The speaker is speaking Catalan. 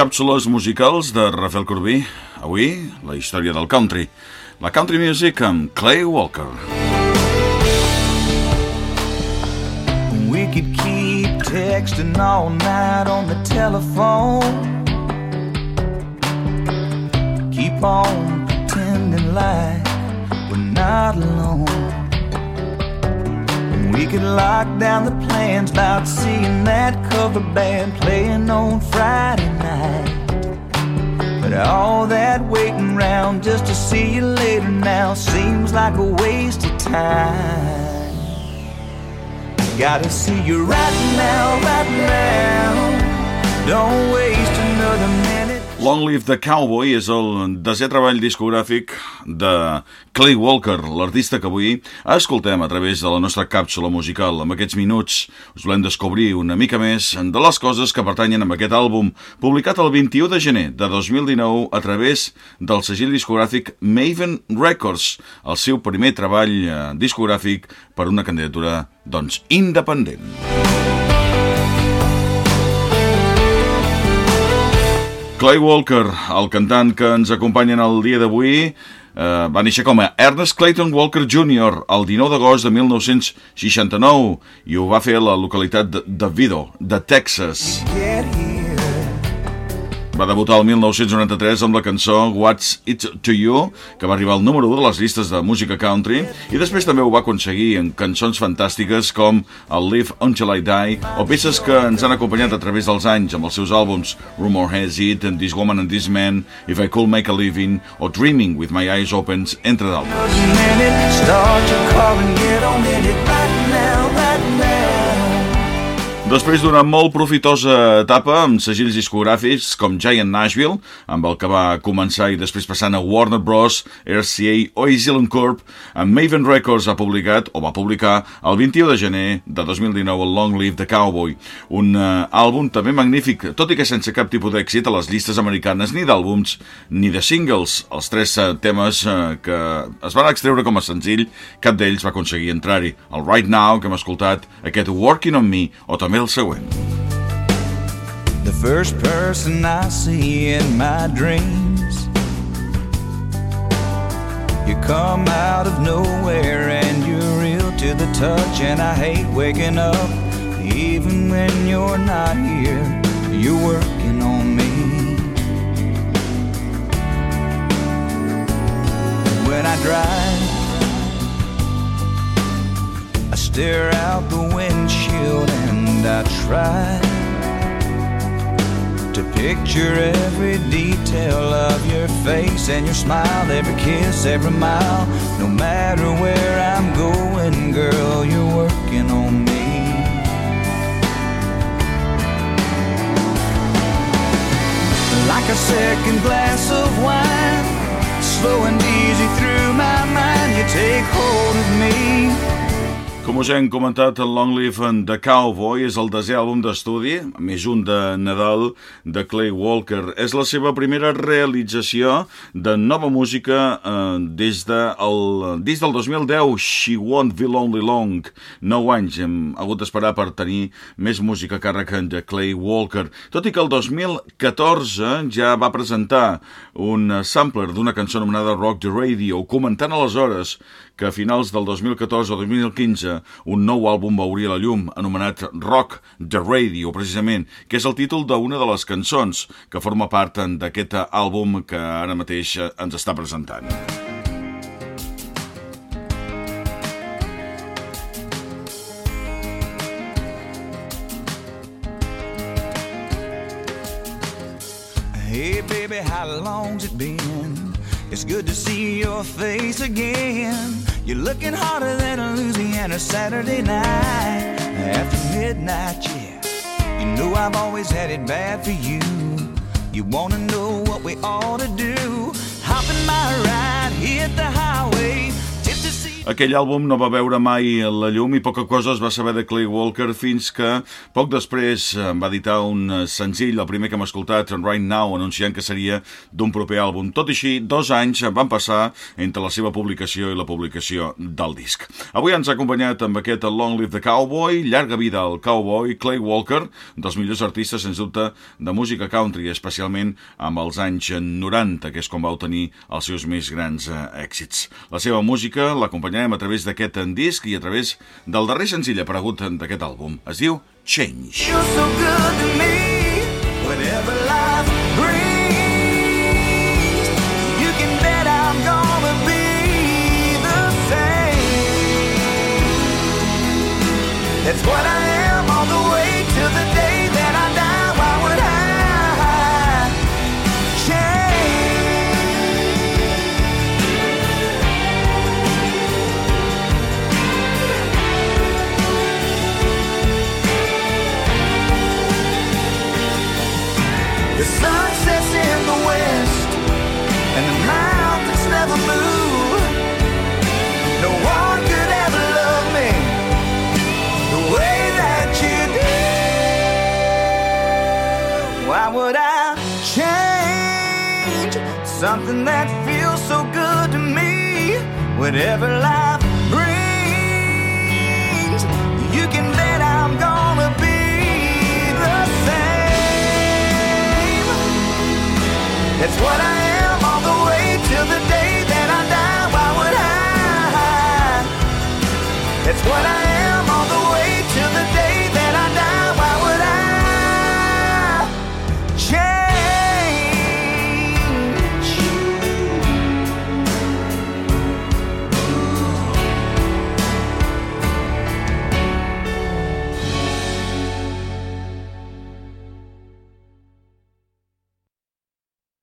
càpsules musicals de Rafael Corbí. Avui, la història del country. La country music amb Clay Walker. We could keep texting all night on the telephone. Keep on pretending like we're not alone. Could lock down the plans about seeing that cover band playing on Friday night. But all that waiting around just to see you later now seems like a waste of time. Gotta see you right now, right now. Don't waste another minute. Long Live the Cowboy és el desè treball discogràfic de Clay Walker, l'artista que avui escoltem a través de la nostra càpsula musical. En aquests minuts us volem descobrir una mica més de les coses que pertanyen a aquest àlbum, publicat el 21 de gener de 2019 a través del segell discogràfic Maven Records, el seu primer treball eh, discogràfic per una candidatura, doncs, independent. Clay Walker, el cantant que ens acompanya en el dia d'avui, eh, va néixer com a Ernest Clayton Walker Jr. el 19 d'agost de 1969 i ho va fer a la localitat de Davido, de Texas. Get. Va debutar el 1993 amb la cançó What's It To You, que va arribar al número 1 de les llistes de música country, i després també ho va aconseguir en cançons fantàstiques com el Live Until I Die, o peces que ens han acompanyat a través dels anys amb els seus àlbums Rumor Has It, and This Woman and This Man, If I Could Make a Living, o Dreaming With My Eyes Open, entre d'altres. Start and get on Després d'una molt profitosa etapa amb segells discogràfics com Giant Nashville, amb el que va començar i després passant a Warner Bros., RCA o Island Corp, amb Maven Records ha publicat, o va publicar, el 21 de gener de 2019 el Long Live the Cowboy, un uh, àlbum també magnífic, tot i que sense cap tipus d'èxit a les llistes americanes ni d'àlbums ni de singles. Els tres uh, temes uh, que es van extreure com a senzill, cap d'ells va aconseguir entrar-hi. El Right Now, que hem escoltat, aquest Working on Me, o també següent. The first person I see in my dreams. You come out of nowhere and you're real to the touch, and I hate waking up. Even when you're not here, you're working on me. When I drive, I stare out the windshield and I try to picture every detail of your face and your smile, every kiss, every mile. No matter where I'm going, girl, you're working on me. Like a second glass of wine, slow and us hem comentat, el Long Live and the Cowboy és el desè àlbum d'estudi, més un de Nadal, de Clay Walker. És la seva primera realització de nova música eh, des, de el, des del 2010, She Won't Be Lonely Long. 9 anys hem hagut d'esperar per tenir més música a càrrec de Clay Walker. Tot i que el 2014 ja va presentar un sampler d'una cançó anomenada Rock the Radio, comentant aleshores que a finals del 2014 o 2015 un nou àlbum veuria la llum anomenat Rock the Radio, precisament, que és el títol d'una de les cançons que forma part d'aquest àlbum que ara mateix ens està presentant. Hey baby, how long's it been? It's good to see your face again. You're looking hotter than a Louisiana Saturday night after midnight, yeah. You know I've always had it bad for you. You wanna know what we ought to do? Hop in my ride, hit the highway. Aquell àlbum no va veure mai la llum i poca cosa es va saber de Clay Walker fins que poc després va editar un senzill, el primer que hem escoltat, Right Now, anunciant que seria d'un proper àlbum. Tot i així, dos anys van passar entre la seva publicació i la publicació del disc. Avui ens ha acompanyat amb aquest Long Live the Cowboy, llarga vida al cowboy, Clay Walker, dels millors artistes, sens dubte, de música country, especialment amb els anys 90, que és com va obtenir els seus més grans eh, èxits. La seva música l'acompanya l'acompanyarem a través d'aquest disc i a través del darrer senzill aparegut d'aquest àlbum. Es diu Change. You're so good to me Whenever something that feels so good to me? Whatever life